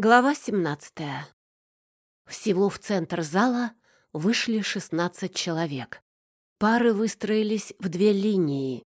Глава 17. Всего в центр зала вышли 16 человек. Пары выстроились в две линии.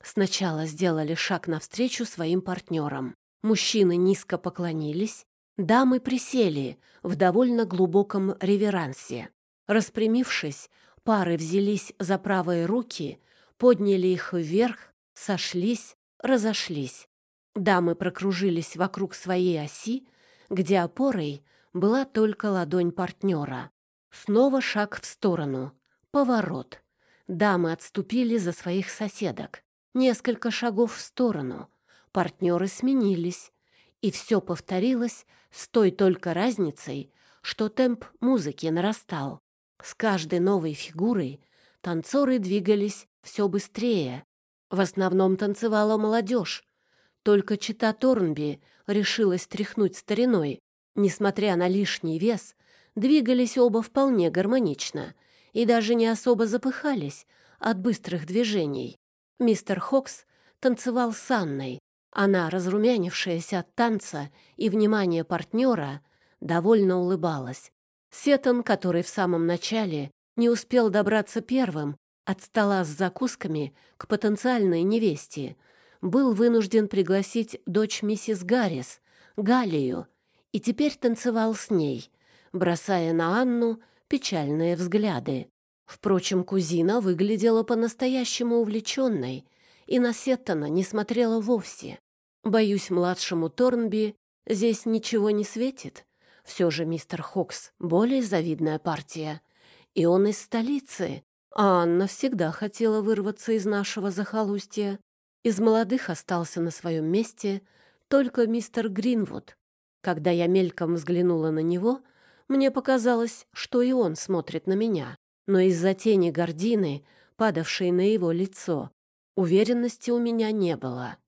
Сначала сделали шаг навстречу своим партнерам. Мужчины низко поклонились, дамы присели в довольно глубоком реверансе. Распрямившись, пары взялись за правые руки, подняли их вверх, сошлись, разошлись. Дамы прокружились вокруг своей оси, где опорой была только ладонь партнера. Снова шаг в сторону. Поворот. Дамы отступили за своих соседок. Несколько шагов в сторону. Партнеры сменились. И все повторилось с той только разницей, что темп музыки нарастал. С каждой новой фигурой танцоры двигались все быстрее. В основном танцевала молодежь. Только чита Торнби решилась тряхнуть стариной. Несмотря на лишний вес, двигались оба вполне гармонично и даже не особо запыхались от быстрых движений. Мистер Хокс танцевал с Анной. Она, разрумянившаяся от танца и внимания партнера, довольно улыбалась. Сетон, который в самом начале не успел добраться первым от стола с закусками к потенциальной невесте, был вынужден пригласить дочь миссис Гаррис, Галию, и теперь танцевал с ней, бросая на Анну печальные взгляды. Впрочем, кузина выглядела по-настоящему увлеченной и на Сеттона не смотрела вовсе. Боюсь, младшему Торнби здесь ничего не светит. Все же мистер Хокс — более завидная партия. И он из столицы, а Анна всегда хотела вырваться из нашего захолустья. Из молодых остался на своем месте только мистер Гринвуд. Когда я мельком взглянула на него, мне показалось, что и он смотрит на меня. Но из-за тени гордины, падавшей на его лицо, уверенности у меня не было.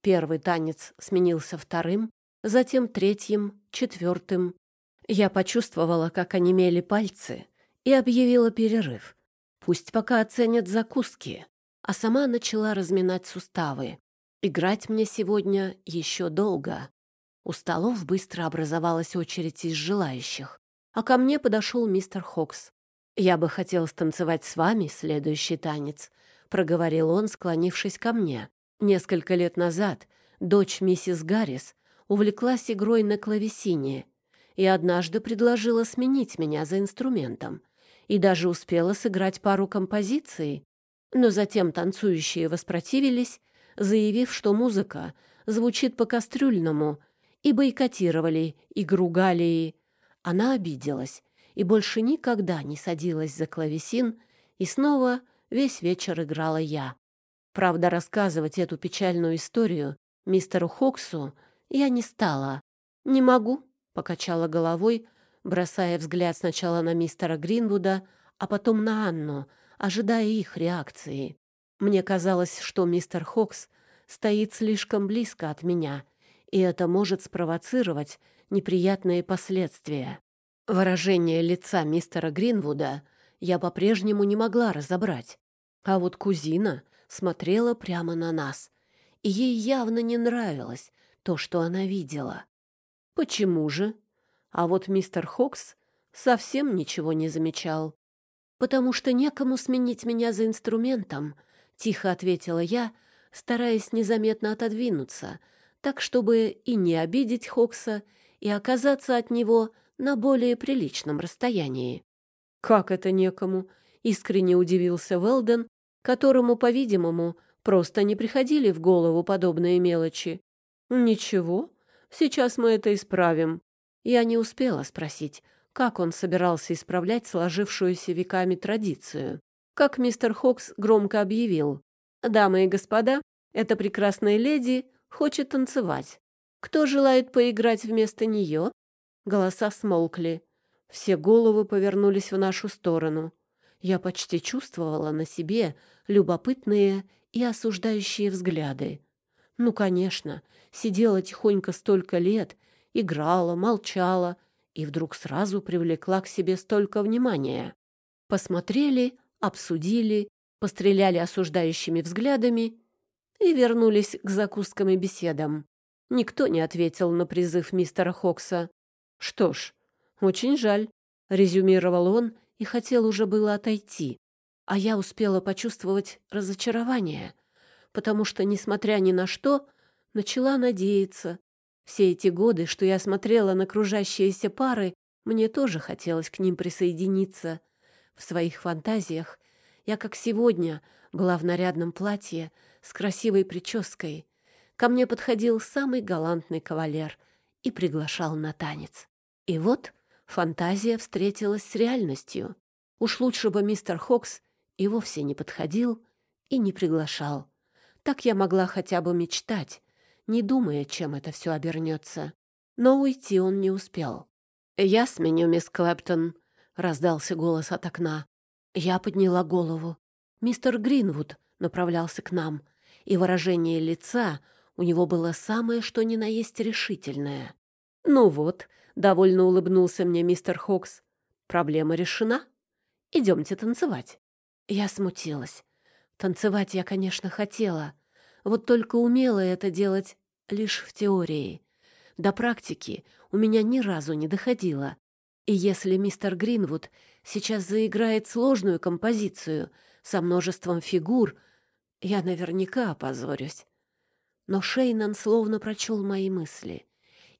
Первый танец сменился вторым, затем третьим, четвертым. Я почувствовала, как онемели пальцы, и объявила перерыв. Пусть пока оценят закуски а сама начала разминать суставы. Играть мне сегодня еще долго. У столов быстро образовалась очередь из желающих, а ко мне подошел мистер Хокс. «Я бы хотел станцевать с вами следующий танец», — проговорил он, склонившись ко мне. Несколько лет назад дочь миссис Гаррис увлеклась игрой на клавесине и однажды предложила сменить меня за инструментом и даже успела сыграть пару композиций, но затем танцующие воспротивились, заявив, что музыка звучит по-кастрюльному, и бойкотировали игру Галии. Она обиделась и больше никогда не садилась за клавесин, и снова весь вечер играла я. Правда, рассказывать эту печальную историю мистеру Хоксу я не стала. «Не могу», — покачала головой, бросая взгляд сначала на мистера Гринвуда, а потом на Анну — ожидая их реакции. Мне казалось, что мистер Хокс стоит слишком близко от меня, и это может спровоцировать неприятные последствия. Выражение лица мистера Гринвуда я по-прежнему не могла разобрать, а вот кузина смотрела прямо на нас, и ей явно не нравилось то, что она видела. Почему же? А вот мистер Хокс совсем ничего не замечал потому что некому сменить меня за инструментом», — тихо ответила я, стараясь незаметно отодвинуться, так, чтобы и не обидеть Хокса, и оказаться от него на более приличном расстоянии. «Как это некому?» — искренне удивился Велден, которому, по-видимому, просто не приходили в голову подобные мелочи. «Ничего, сейчас мы это исправим». Я не успела спросить, как он собирался исправлять сложившуюся веками традицию. Как мистер Хокс громко объявил. «Дамы и господа, эта прекрасная леди хочет танцевать. Кто желает поиграть вместо нее?» Голоса смолкли. Все головы повернулись в нашу сторону. Я почти чувствовала на себе любопытные и осуждающие взгляды. Ну, конечно, сидела тихонько столько лет, играла, молчала, и вдруг сразу привлекла к себе столько внимания. Посмотрели, обсудили, постреляли осуждающими взглядами и вернулись к закускам и беседам. Никто не ответил на призыв мистера Хокса. «Что ж, очень жаль», — резюмировал он и хотел уже было отойти. А я успела почувствовать разочарование, потому что, несмотря ни на что, начала надеяться. Все эти годы, что я смотрела на кружащиеся пары, мне тоже хотелось к ним присоединиться. В своих фантазиях я, как сегодня, была в нарядном платье с красивой прической. Ко мне подходил самый галантный кавалер и приглашал на танец. И вот фантазия встретилась с реальностью. Уж лучше бы мистер Хокс и вовсе не подходил и не приглашал. Так я могла хотя бы мечтать, не думая, чем это все обернется. Но уйти он не успел. «Я сменю, мисс Клэптон», — раздался голос от окна. Я подняла голову. Мистер Гринвуд направлялся к нам, и выражение лица у него было самое что ни на есть решительное. «Ну вот», — довольно улыбнулся мне мистер Хокс, — «проблема решена. Идемте танцевать». Я смутилась. Танцевать я, конечно, хотела, вот только умела это делать лишь в теории. До практики у меня ни разу не доходило. И если мистер Гринвуд сейчас заиграет сложную композицию со множеством фигур, я наверняка опозорюсь. Но Шейнан словно прочел мои мысли,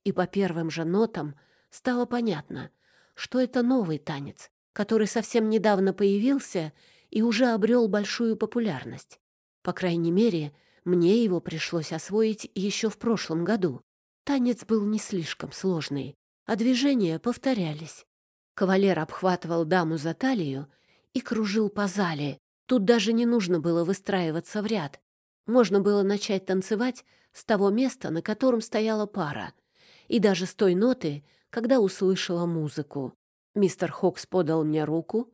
и по первым же нотам стало понятно, что это новый танец, который совсем недавно появился и уже обрел большую популярность. По крайней мере, мне его пришлось освоить еще в прошлом году. Танец был не слишком сложный, а движения повторялись. Кавалер обхватывал даму за талию и кружил по зале. Тут даже не нужно было выстраиваться в ряд. Можно было начать танцевать с того места, на котором стояла пара, и даже с той ноты, когда услышала музыку. Мистер Хокс подал мне руку,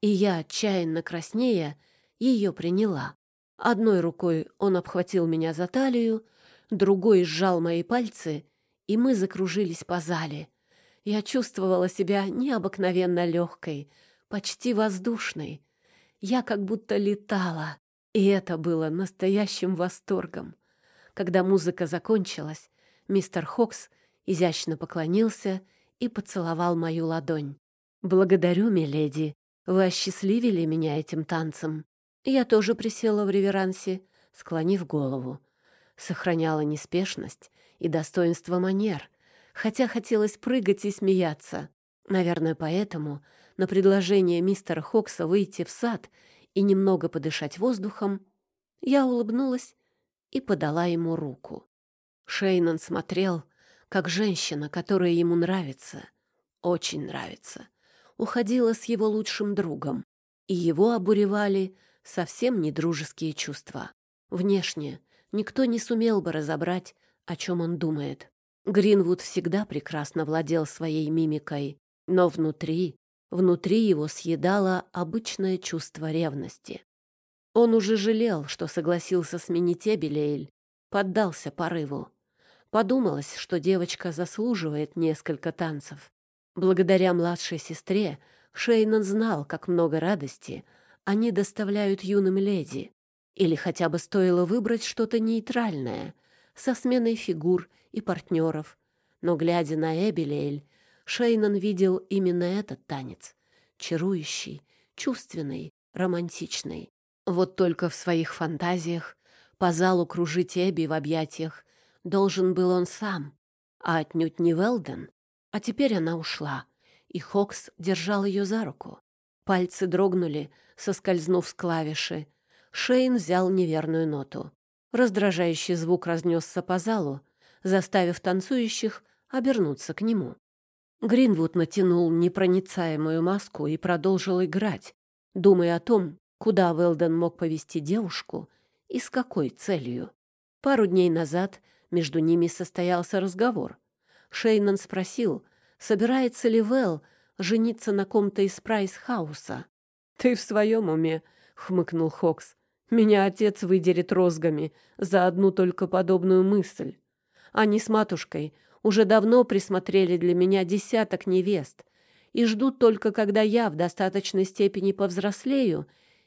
и я, отчаянно краснея, ее приняла. Одной рукой он обхватил меня за талию, другой сжал мои пальцы, и мы закружились по зале. Я чувствовала себя необыкновенно легкой, почти воздушной. Я как будто летала, и это было настоящим восторгом. Когда музыка закончилась, мистер Хокс изящно поклонился и поцеловал мою ладонь. «Благодарю, миледи», вы осчастливили меня этим танцем. Я тоже присела в реверансе, склонив голову. Сохраняла неспешность и достоинство манер, хотя хотелось прыгать и смеяться. Наверное, поэтому на предложение мистера Хокса выйти в сад и немного подышать воздухом я улыбнулась и подала ему руку. Шейнан смотрел, как женщина, которая ему нравится, очень нравится, уходила с его лучшим другом, и его обуревали совсем не дружеские чувства. Внешне никто не сумел бы разобрать, о чем он думает. Гринвуд всегда прекрасно владел своей мимикой, но внутри, внутри его съедало обычное чувство ревности. Он уже жалел, что согласился сменить Эбелейль, поддался порыву. Подумалось, что девочка заслуживает несколько танцев. Благодаря младшей сестре Шейнан знал, как много радости они доставляют юным леди. Или хотя бы стоило выбрать что-то нейтральное, со сменой фигур и партнеров. Но, глядя на Эбелиэль, Шейнан видел именно этот танец. Чарующий, чувственный, романтичный. Вот только в своих фантазиях по залу кружить Эбби в объятиях должен был он сам, а отнюдь не Велден. А теперь она ушла, и Хокс держал ее за руку. Пальцы дрогнули, соскользнув с клавиши. Шейн взял неверную ноту. Раздражающий звук разнесся по залу, заставив танцующих обернуться к нему. Гринвуд натянул непроницаемую маску и продолжил играть, думая о том, куда Велден мог повести девушку и с какой целью. Пару дней назад между ними состоялся разговор — Шейнан спросил, собирается ли Вэл жениться на ком-то из Прайс-хауса. «Ты в своем уме?» — хмыкнул Хокс. «Меня отец выдерет розгами за одну только подобную мысль. Они с матушкой уже давно присмотрели для меня десяток невест и ждут только, когда я в достаточной степени повзрослею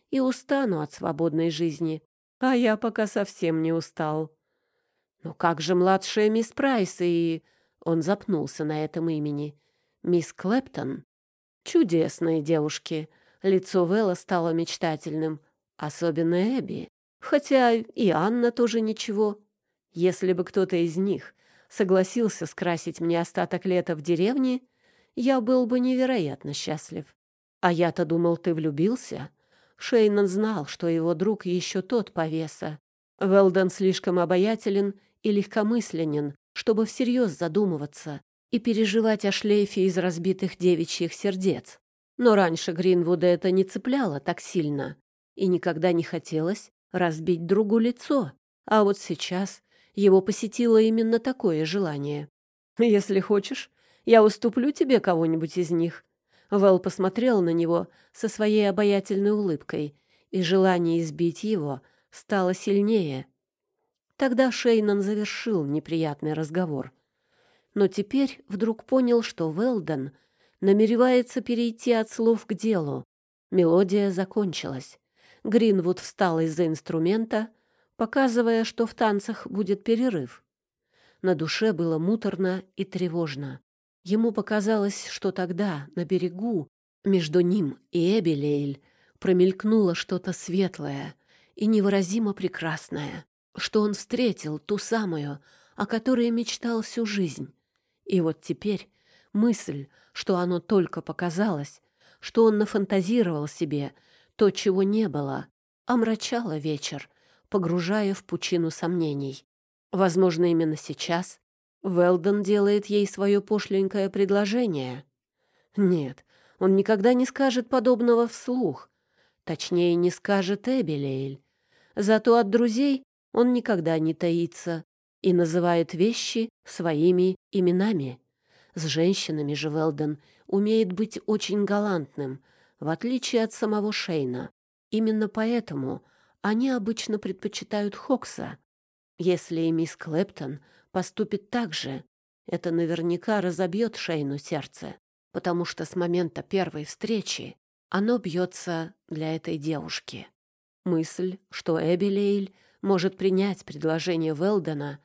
и устану от свободной жизни. А я пока совсем не устал». «Но как же младшая мисс Прайс и...» Он запнулся на этом имени. «Мисс Клэптон?» «Чудесные девушки». Лицо Вэлла стало мечтательным. Особенно Эбби. Хотя и Анна тоже ничего. Если бы кто-то из них согласился скрасить мне остаток лета в деревне, я был бы невероятно счастлив. А я-то думал, ты влюбился. Шейнон знал, что его друг еще тот повеса. Велден слишком обаятелен и легкомысленен, чтобы всерьез задумываться и переживать о шлейфе из разбитых девичьих сердец. Но раньше Гринвуда это не цепляло так сильно, и никогда не хотелось разбить другу лицо. А вот сейчас его посетило именно такое желание. «Если хочешь, я уступлю тебе кого-нибудь из них». Вэл посмотрел на него со своей обаятельной улыбкой, и желание избить его стало сильнее. Тогда Шейнан завершил неприятный разговор. Но теперь вдруг понял, что Велден намеревается перейти от слов к делу. Мелодия закончилась. Гринвуд встал из-за инструмента, показывая, что в танцах будет перерыв. На душе было муторно и тревожно. Ему показалось, что тогда, на берегу, между ним и Эбелейль, промелькнуло что-то светлое и невыразимо прекрасное что он встретил ту самую, о которой мечтал всю жизнь. И вот теперь мысль, что оно только показалось, что он нафантазировал себе то, чего не было, омрачала вечер, погружая в пучину сомнений. Возможно, именно сейчас Велдон делает ей свое пошленькое предложение. Нет, он никогда не скажет подобного вслух. Точнее, не скажет Эбелейль. Зато от друзей он никогда не таится и называет вещи своими именами. С женщинами же Велден умеет быть очень галантным, в отличие от самого Шейна. Именно поэтому они обычно предпочитают Хокса. Если и мисс Клэптон поступит так же, это наверняка разобьет Шейну сердце, потому что с момента первой встречи оно бьется для этой девушки. Мысль, что Эбелейль может принять предложение Велдена,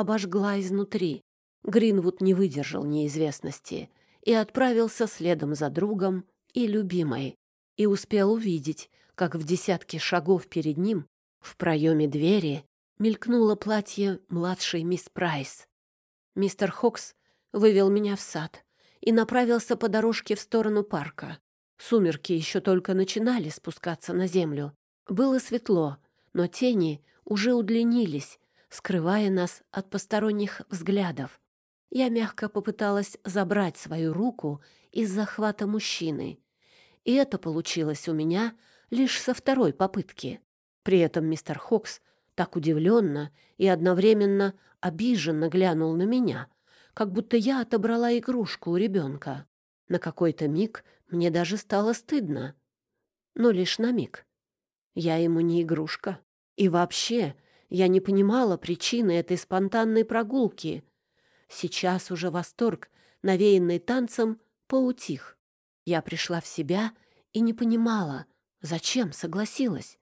обожгла изнутри. Гринвуд не выдержал неизвестности и отправился следом за другом и любимой, и успел увидеть, как в десятке шагов перед ним в проеме двери мелькнуло платье младшей мисс Прайс. Мистер Хокс вывел меня в сад и направился по дорожке в сторону парка. Сумерки еще только начинали спускаться на землю. Было светло, но тени уже удлинились, скрывая нас от посторонних взглядов. Я мягко попыталась забрать свою руку из захвата мужчины, и это получилось у меня лишь со второй попытки. При этом мистер Хокс так удивленно и одновременно обиженно глянул на меня, как будто я отобрала игрушку у ребенка. На какой-то миг мне даже стало стыдно. Но лишь на миг. Я ему не игрушка. И вообще, я не понимала причины этой спонтанной прогулки. Сейчас уже восторг, навеянный танцем, поутих. Я пришла в себя и не понимала, зачем согласилась.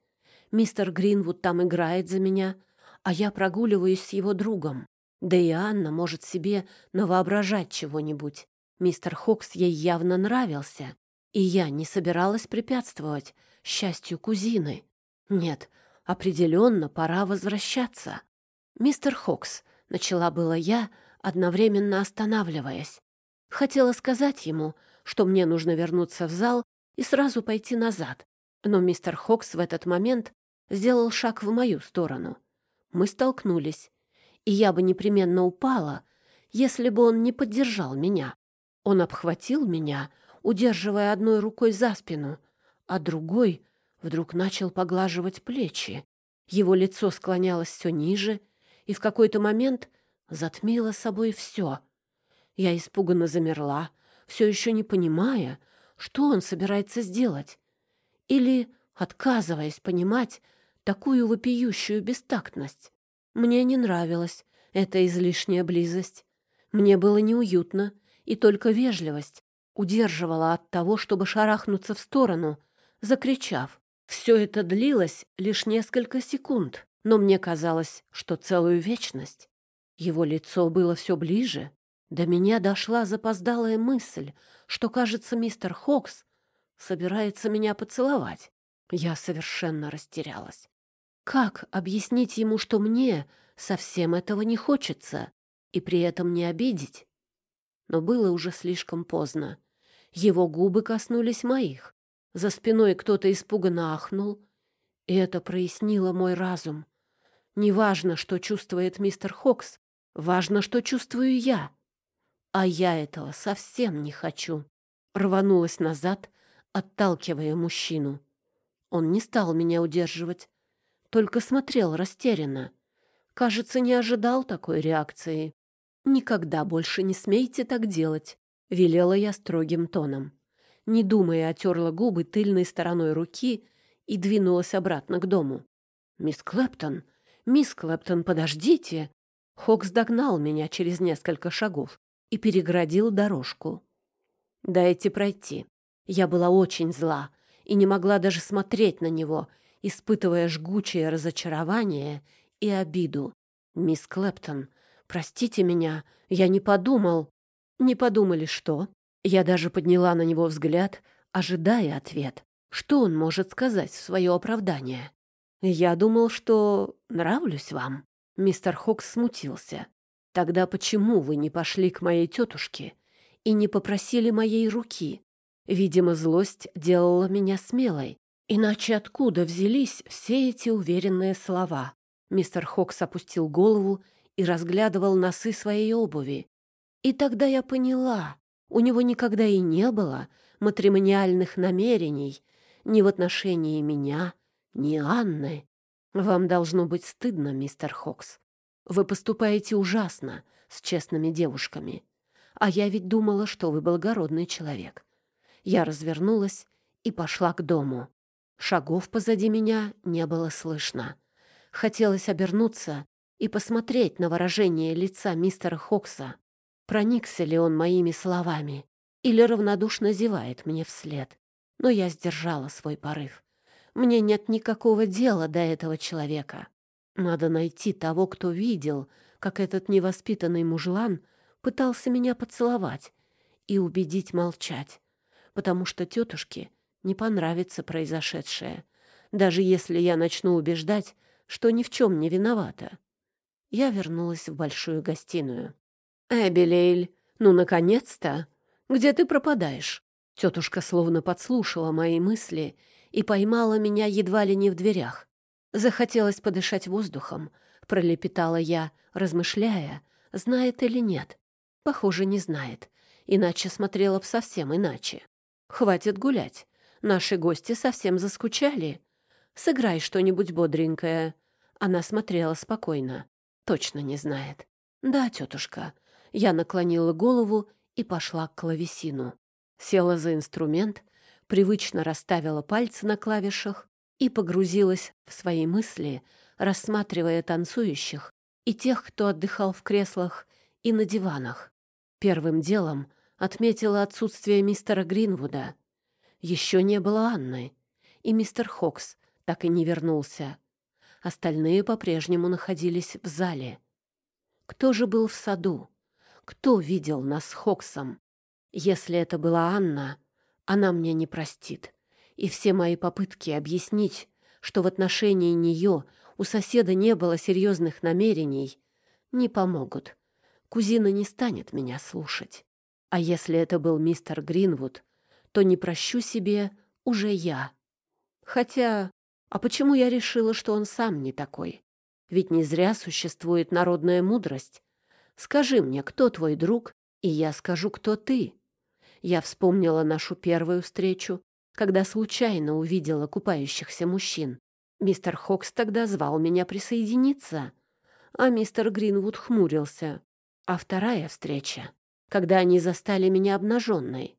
Мистер Гринвуд там играет за меня, а я прогуливаюсь с его другом. Да и Анна может себе навоображать чего-нибудь. Мистер Хокс ей явно нравился, и я не собиралась препятствовать счастью кузины. Нет, Определенно пора возвращаться. Мистер Хокс, начала было я, одновременно останавливаясь. Хотела сказать ему, что мне нужно вернуться в зал и сразу пойти назад. Но мистер Хокс в этот момент сделал шаг в мою сторону. Мы столкнулись, и я бы непременно упала, если бы он не поддержал меня. Он обхватил меня, удерживая одной рукой за спину, а другой вдруг начал поглаживать плечи. Его лицо склонялось все ниже и в какой-то момент затмило собой все. Я испуганно замерла, все еще не понимая, что он собирается сделать. Или отказываясь понимать такую вопиющую бестактность. Мне не нравилась эта излишняя близость. Мне было неуютно, и только вежливость удерживала от того, чтобы шарахнуться в сторону, закричав все это длилось лишь несколько секунд, но мне казалось, что целую вечность. Его лицо было все ближе. До меня дошла запоздалая мысль, что, кажется, мистер Хокс собирается меня поцеловать. Я совершенно растерялась. Как объяснить ему, что мне совсем этого не хочется, и при этом не обидеть? Но было уже слишком поздно. Его губы коснулись моих. За спиной кто-то испуганно ахнул, и это прояснило мой разум. Неважно, что чувствует мистер Хокс, важно, что чувствую я. А я этого совсем не хочу. Рванулась назад, отталкивая мужчину. Он не стал меня удерживать, только смотрел растерянно. Кажется, не ожидал такой реакции. «Никогда больше не смейте так делать», — велела я строгим тоном. Не думая, отерла губы тыльной стороной руки и двинулась обратно к дому. «Мисс Клэптон! Мисс Клэптон, подождите!» Хокс догнал меня через несколько шагов и переградил дорожку. «Дайте пройти». Я была очень зла и не могла даже смотреть на него, испытывая жгучее разочарование и обиду. «Мисс Клэптон, простите меня, я не подумал». «Не подумали что?» Я даже подняла на него взгляд, ожидая ответ. Что он может сказать в свое оправдание? «Я думал, что нравлюсь вам». Мистер Хокс смутился. «Тогда почему вы не пошли к моей тетушке и не попросили моей руки?» Видимо, злость делала меня смелой. Иначе откуда взялись все эти уверенные слова? Мистер Хокс опустил голову и разглядывал носы своей обуви. И тогда я поняла, у него никогда и не было матримониальных намерений ни в отношении меня, ни Анны. Вам должно быть стыдно, мистер Хокс. Вы поступаете ужасно с честными девушками. А я ведь думала, что вы благородный человек. Я развернулась и пошла к дому. Шагов позади меня не было слышно. Хотелось обернуться и посмотреть на выражение лица мистера Хокса. Проникся ли он моими словами или равнодушно зевает мне вслед. Но я сдержала свой порыв. Мне нет никакого дела до этого человека. Надо найти того, кто видел, как этот невоспитанный мужлан пытался меня поцеловать и убедить молчать потому что тетушке не понравится произошедшее, даже если я начну убеждать, что ни в чем не виновата. Я вернулась в большую гостиную. «Эбелейль, ну, наконец-то! Где ты пропадаешь?» Тетушка словно подслушала мои мысли и поймала меня едва ли не в дверях. Захотелось подышать воздухом, пролепетала я, размышляя, знает или нет. Похоже, не знает, иначе смотрела б совсем иначе. Хватит гулять. Наши гости совсем заскучали. Сыграй что-нибудь бодренькое. Она смотрела спокойно. Точно не знает. Да, тетушка. Я наклонила голову и пошла к клавесину. Села за инструмент, привычно расставила пальцы на клавишах и погрузилась в свои мысли, рассматривая танцующих и тех, кто отдыхал в креслах и на диванах. Первым делом отметила отсутствие мистера Гринвуда. Еще не было Анны, и мистер Хокс так и не вернулся. Остальные по-прежнему находились в зале. Кто же был в саду? Кто видел нас с Хоксом? Если это была Анна, она мне не простит. И все мои попытки объяснить, что в отношении нее у соседа не было серьезных намерений, не помогут. Кузина не станет меня слушать. А если это был мистер Гринвуд, то не прощу себе уже я. Хотя, а почему я решила, что он сам не такой? Ведь не зря существует народная мудрость. Скажи мне, кто твой друг, и я скажу, кто ты. Я вспомнила нашу первую встречу, когда случайно увидела купающихся мужчин. Мистер Хокс тогда звал меня присоединиться, а мистер Гринвуд хмурился. А вторая встреча когда они застали меня обнаженной.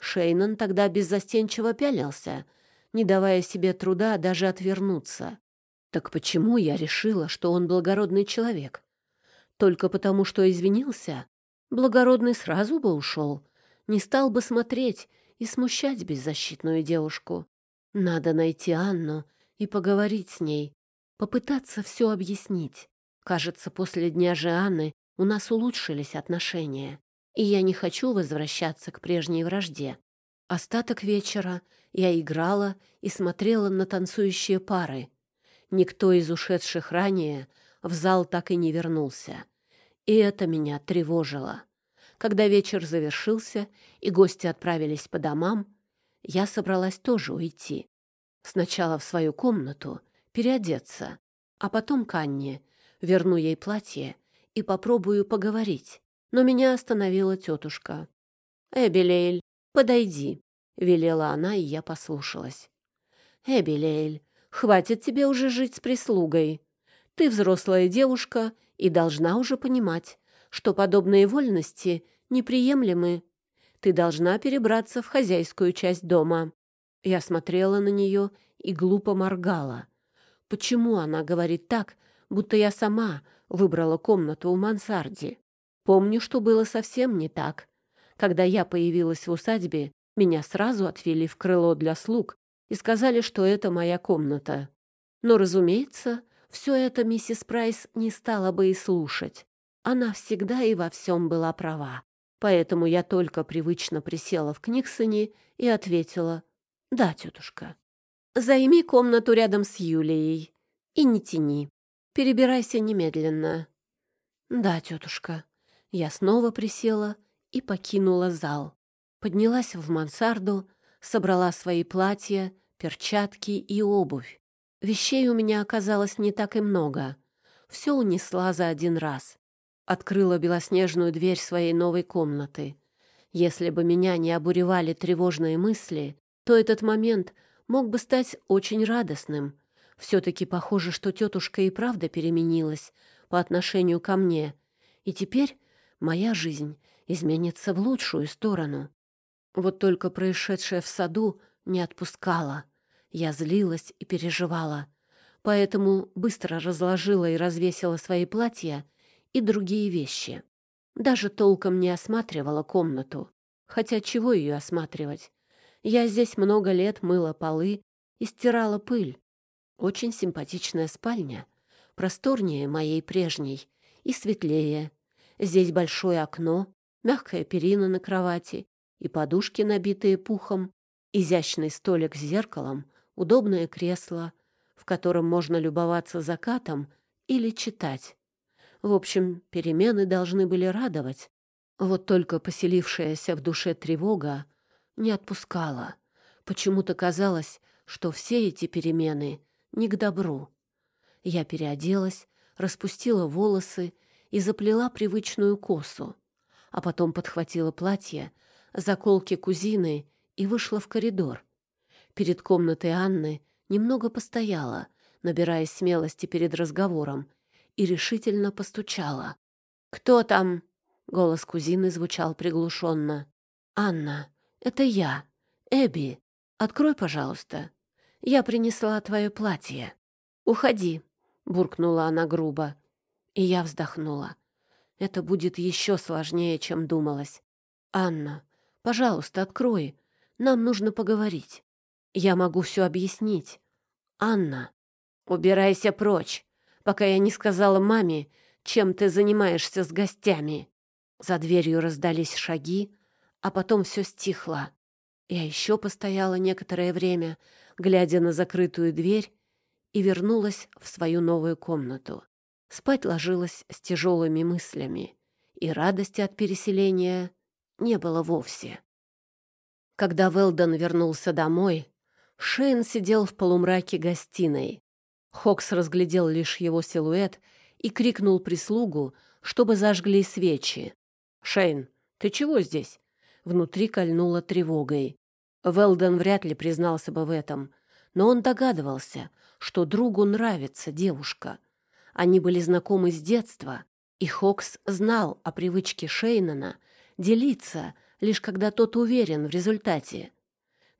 Шейнон тогда беззастенчиво пялился, не давая себе труда даже отвернуться. Так почему я решила, что он благородный человек? Только потому, что извинился? Благородный сразу бы ушел, не стал бы смотреть и смущать беззащитную девушку. Надо найти Анну и поговорить с ней, попытаться все объяснить. Кажется, после дня Жианны у нас улучшились отношения, и я не хочу возвращаться к прежней вражде. Остаток вечера я играла и смотрела на танцующие пары. Никто из ушедших ранее в зал так и не вернулся. И это меня тревожило. Когда вечер завершился и гости отправились по домам, я собралась тоже уйти. Сначала в свою комнату, переодеться, а потом к Анне, верну ей платье и попробую поговорить. Но меня остановила тетушка. «Эбелейль, подойди», — велела она, и я послушалась. «Эбелейль, хватит тебе уже жить с прислугой. Ты взрослая девушка и должна уже понимать, что подобные вольности неприемлемы. Ты должна перебраться в хозяйскую часть дома». Я смотрела на нее и глупо моргала. Почему она говорит так, будто я сама выбрала комнату у мансарди? Помню, что было совсем не так. Когда я появилась в усадьбе, меня сразу отвели в крыло для слуг и сказали, что это моя комната. Но, разумеется, все это миссис Прайс не стала бы и слушать. Она всегда и во всем была права. Поэтому я только привычно присела в Книксоне и ответила «Да, тетушка». «Займи комнату рядом с Юлией и не тяни. Перебирайся немедленно». «Да, тетушка». Я снова присела и покинула зал. Поднялась в мансарду, собрала свои платья, перчатки и обувь. Вещей у меня оказалось не так и много. Все унесла за один раз. Открыла белоснежную дверь своей новой комнаты. Если бы меня не обуревали тревожные мысли, то этот момент мог бы стать очень радостным. Все-таки похоже, что тетушка и правда переменилась по отношению ко мне. И теперь моя жизнь изменится в лучшую сторону. Вот только происшедшее в саду не отпускало. Я злилась и переживала, поэтому быстро разложила и развесила свои платья и другие вещи. Даже толком не осматривала комнату. Хотя чего ее осматривать? Я здесь много лет мыла полы и стирала пыль. Очень симпатичная спальня, просторнее моей прежней и светлее. Здесь большое окно, мягкая перина на кровати и подушки, набитые пухом, изящный столик с зеркалом, удобное кресло, в котором можно любоваться закатом или читать. В общем, перемены должны были радовать. Вот только поселившаяся в душе тревога не отпускала. Почему-то казалось, что все эти перемены не к добру. Я переоделась, распустила волосы и заплела привычную косу, а потом подхватила платье, заколки кузины и вышла в коридор. Перед комнатой Анны немного постояла, набирая смелости перед разговором, и решительно постучала. «Кто там?» — голос кузины звучал приглушенно. «Анна, это я, Эбби. Открой, пожалуйста. Я принесла твое платье. Уходи», — буркнула она грубо. И я вздохнула. Это будет еще сложнее, чем думалось. «Анна, пожалуйста, открой. Нам нужно поговорить. Я могу все объяснить. Анна, убирайся прочь, пока я не сказала маме, чем ты занимаешься с гостями». За дверью раздались шаги, а потом все стихло. Я еще постояла некоторое время, глядя на закрытую дверь, и вернулась в свою новую комнату. Спать ложилась с тяжелыми мыслями, и радости от переселения не было вовсе. Когда Велдон вернулся домой, Шейн сидел в полумраке гостиной. Хокс разглядел лишь его силуэт и крикнул прислугу, чтобы зажгли свечи. «Шейн, ты чего здесь?» Внутри кольнуло тревогой. Велдон вряд ли признался бы в этом, но он догадывался, что другу нравится девушка. Они были знакомы с детства, и Хокс знал о привычке Шейнана делиться, лишь когда тот уверен в результате.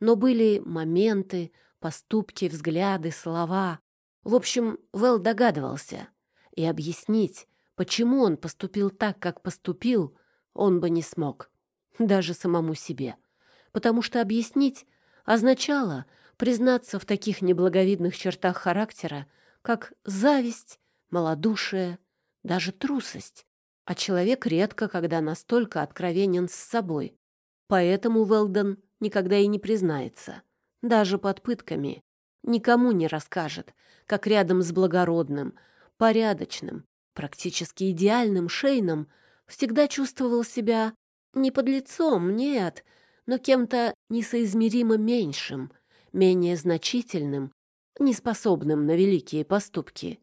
Но были моменты, поступки, взгляды, слова. В общем, Вэл догадывался. И объяснить, почему он поступил так, как поступил, он бы не смог даже самому себе, потому что объяснить означало признаться в таких неблаговидных чертах характера, как зависть, малодушие, даже трусость. А человек редко, когда настолько откровенен с собой. Поэтому Велден никогда и не признается, даже под пытками. Никому не расскажет, как рядом с благородным, порядочным, практически идеальным Шейном всегда чувствовал себя не под лицом, нет, но кем-то несоизмеримо меньшим, менее значительным, неспособным на великие поступки.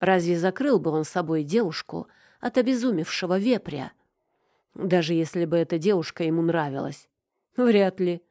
Разве закрыл бы он собой девушку от обезумевшего вепря? Даже если бы эта девушка ему нравилась. Вряд ли.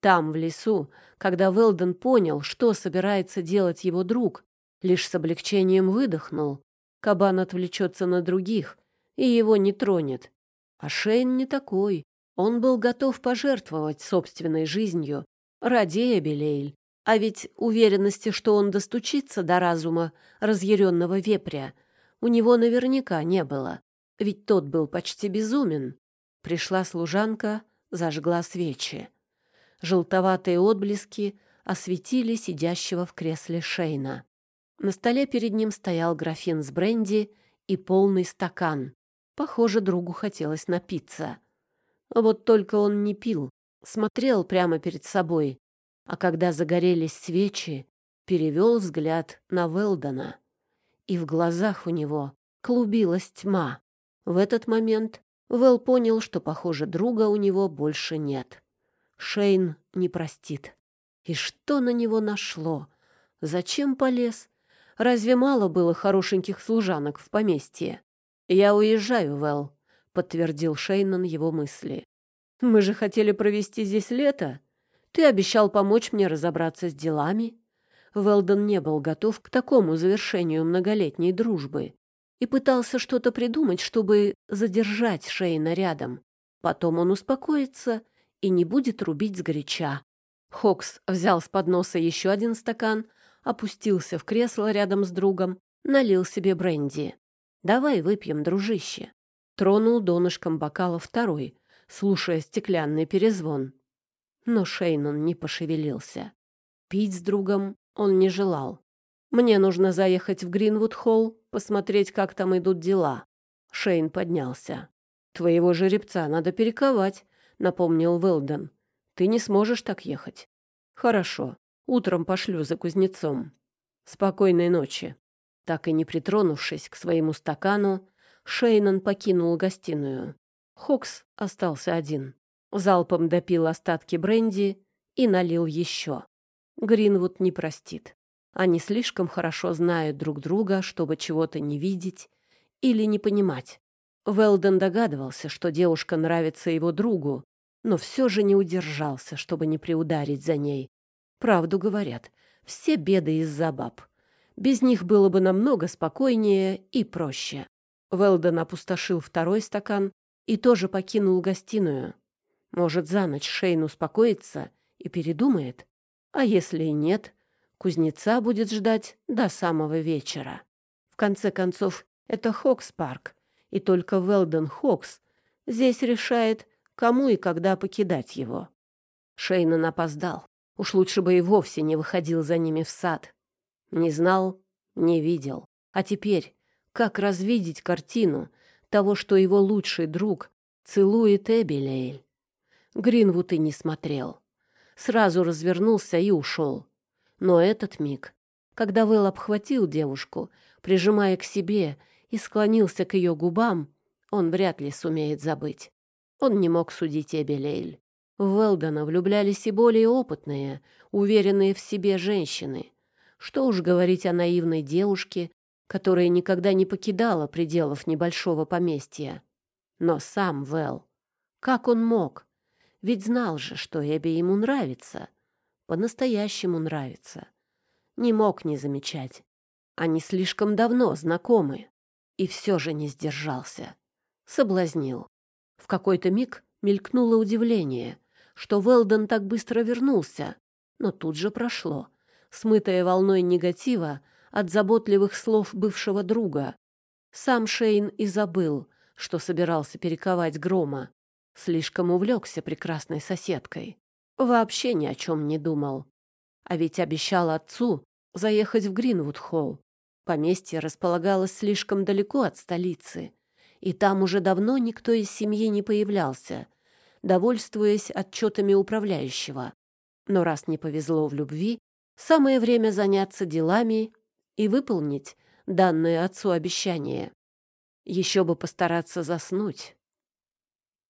Там, в лесу, когда Велден понял, что собирается делать его друг, лишь с облегчением выдохнул. Кабан отвлечется на других, и его не тронет. А Шейн не такой. Он был готов пожертвовать собственной жизнью ради Эбелейль. А ведь уверенности, что он достучится до разума разъяренного вепря, у него наверняка не было. Ведь тот был почти безумен. Пришла служанка, зажгла свечи. Желтоватые отблески осветили сидящего в кресле Шейна. На столе перед ним стоял графин с бренди и полный стакан. Похоже, другу хотелось напиться. Вот только он не пил, смотрел прямо перед собой, а когда загорелись свечи, перевел взгляд на Велдона. И в глазах у него клубилась тьма. В этот момент Вэл понял, что, похоже, друга у него больше нет. Шейн не простит. И что на него нашло? Зачем полез? Разве мало было хорошеньких служанок в поместье? «Я уезжаю, Вэл», — подтвердил Шейнон его мысли. «Мы же хотели провести здесь лето. Ты обещал помочь мне разобраться с делами». Велдон не был готов к такому завершению многолетней дружбы и пытался что-то придумать, чтобы задержать Шейна рядом. Потом он успокоится и не будет рубить сгоряча. Хокс взял с подноса еще один стакан, опустился в кресло рядом с другом, налил себе бренди. «Давай выпьем, дружище». Тронул донышком бокала второй, слушая стеклянный перезвон. Но Шейнон не пошевелился. Пить с другом он не желал. «Мне нужно заехать в Гринвуд-холл, посмотреть, как там идут дела». Шейн поднялся. «Твоего жеребца надо перековать», — напомнил Велден. «Ты не сможешь так ехать». «Хорошо. Утром пошлю за кузнецом. Спокойной ночи». Так и не притронувшись к своему стакану, Шейнон покинул гостиную. Хокс остался один. Залпом допил остатки бренди и налил еще. Гринвуд не простит. Они слишком хорошо знают друг друга, чтобы чего-то не видеть или не понимать. Велден догадывался, что девушка нравится его другу, но все же не удержался, чтобы не приударить за ней. Правду говорят, все беды из-за баб. Без них было бы намного спокойнее и проще. Велден опустошил второй стакан и тоже покинул гостиную. Может, за ночь Шейн успокоится и передумает? А если и нет, кузнеца будет ждать до самого вечера. В конце концов, это Хокс-парк, и только Велден Хокс здесь решает, кому и когда покидать его. Шейнон опоздал. Уж лучше бы и вовсе не выходил за ними в сад. Не знал, не видел. А теперь, как развидеть картину того, что его лучший друг целует Эбелейль? Гринвуд и не смотрел. Сразу развернулся и ушел. Но этот миг, когда Вэл обхватил девушку, прижимая к себе и склонился к ее губам, он вряд ли сумеет забыть. Он не мог судить Эбелейль. В Велдона влюблялись и более опытные, уверенные в себе женщины. Что уж говорить о наивной девушке, которая никогда не покидала пределов небольшого поместья. Но сам Вэл, как он мог? Ведь знал же, что Эбби ему нравится. По-настоящему нравится. Не мог не замечать. Они слишком давно знакомы. И все же не сдержался. Соблазнил. В какой-то миг мелькнуло удивление, что Велден так быстро вернулся, но тут же прошло, смытое волной негатива от заботливых слов бывшего друга. Сам Шейн и забыл, что собирался перековать грома. Слишком увлекся прекрасной соседкой. Вообще ни о чем не думал. А ведь обещал отцу заехать в Гринвуд-холл. Поместье располагалось слишком далеко от столицы, и там уже давно никто из семьи не появлялся, довольствуясь отчетами управляющего. Но раз не повезло в любви, самое время заняться делами и выполнить данное отцу обещание. Еще бы постараться заснуть.